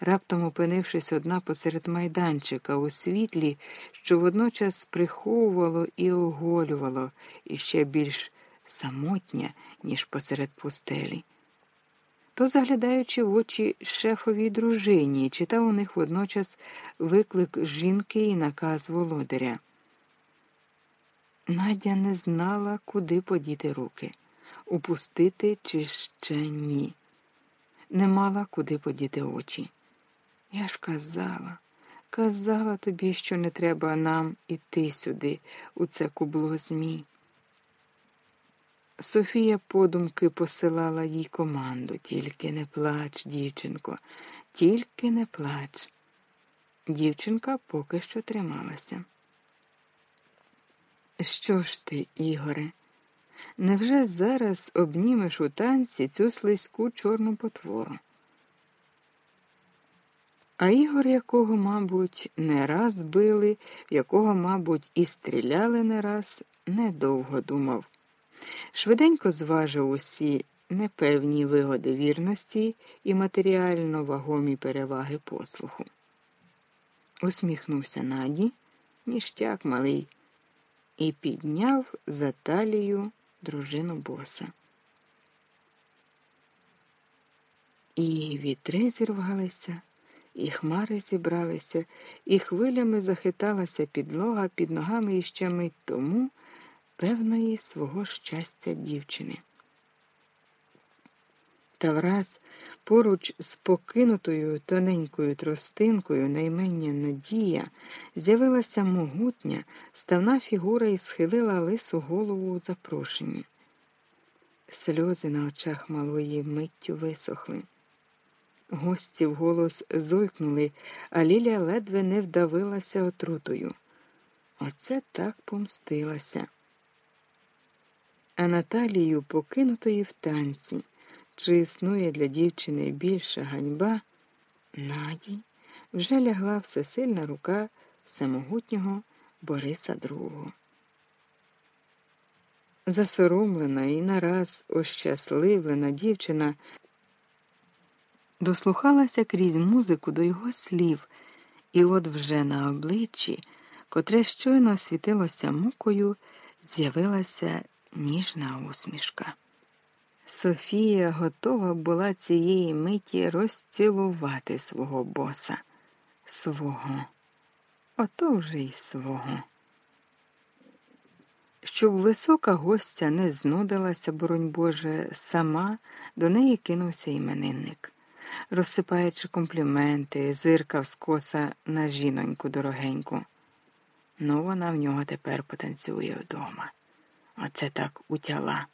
раптом опинившись одна посеред майданчика у світлі, що водночас приховувало і оголювало, і ще більш самотня, ніж посеред пустелі. То, заглядаючи в очі шефовій дружині, читав у них водночас виклик жінки і наказ володаря. Надя не знала, куди подіти руки, упустити чи ще ні. Не мала куди подіти очі. Я ж казала, казала тобі, що не треба нам іти сюди, у це кубло змій. Софія подумки посилала їй команду тільки не плач, дівчинко, тільки не плач. Дівчинка поки що трималася. Що ж ти, Ігоре? Невже зараз обнімеш у танці цю слизьку чорну потвору? А Ігор, якого, мабуть, не раз били, якого, мабуть, і стріляли не раз, недовго думав. Швиденько зважив усі непевні вигоди вірності і матеріально вагомі переваги послуху. Усміхнувся Наді, ніштяк малий, і підняв за талію дружину боса. І вітри зірвалися, і хмари зібралися, і хвилями захиталася підлога під ногами іще мить тому певної свого щастя дівчини. Та враз поруч з покинутою тоненькою тростинкою наймення Надія з'явилася могутня, ставна фігура і схилила лису голову у запрошенні. Сльози на очах малої миттю висохли. Гості вголос зойкнули, а Ліля ледве не вдавилася отрутою. Оце так помстилася а Наталію покинутої в танці, чи існує для дівчини більша ганьба, наді вже лягла всесильна рука всемогутнього Бориса II. Засоромлена і нараз ощасливлена дівчина дослухалася крізь музику до його слів, і от вже на обличчі, котре щойно світилося мукою, з'явилася ніжна усмішка. Софія готова була цієї миті розцілувати свого боса, свого, ото вже й свого. Щоб висока гостя не знудилася, боронь Боже, сама до неї кинувся іменинник, розсипаючи компліменти, зиркав скоса на жіноньку дорогеньку. Ну, вона в нього тепер потанцює вдома. Оце так утяла.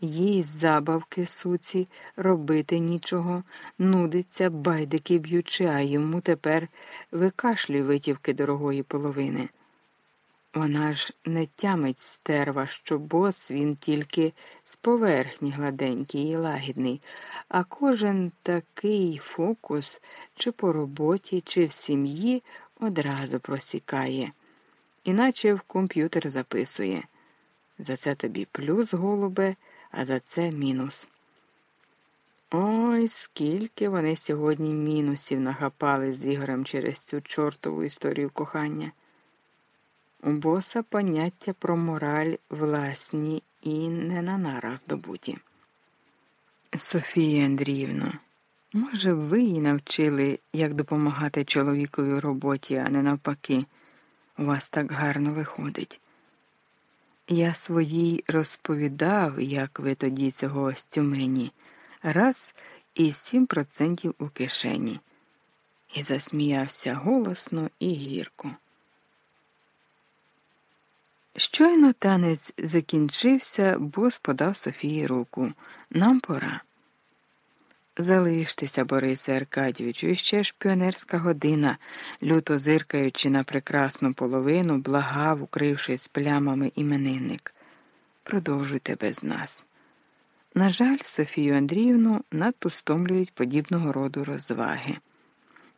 Їй забавки суці робити нічого, нудиться, байдики б'ючи, а йому тепер викашлюй витівки дорогої половини. Вона ж не тямить стерва, що бос він тільки з поверхні гладенький і лагідний, а кожен такий фокус, чи по роботі, чи в сім'ї одразу просікає, іначе в комп'ютер записує. За це тобі плюс, голубе, а за це мінус. Ой, скільки вони сьогодні мінусів нагапали з Ігорем через цю чортову історію кохання. У боса поняття про мораль власні і не на нараз здобуті. Софія Андріївна, може, ви її навчили, як допомагати чоловікові у роботі, а не навпаки. У вас так гарно виходить. Я своїй розповідав, як ви тоді цього стюмені, раз і сім процентів у кишені, і засміявся голосно і гірко. Щойно танець закінчився, бос подав Софії руку. Нам пора. Залиштеся, Борисе Аркадійовичу, іще ж піонерська година, люто зиркаючи на прекрасну половину, благав, укрившись плямами іменинник. Продовжуйте без нас. На жаль, Софію Андріївну надто стомлюють подібного роду розваги.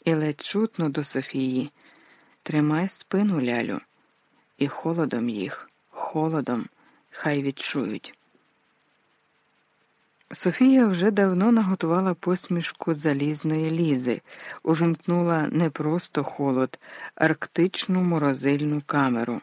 І ледь чутно до Софії тримай спину, лялю, і холодом їх, холодом, хай відчують. Софія вже давно наготувала посмішку залізної лізи, увімкнула не просто холод, арктичну морозильну камеру.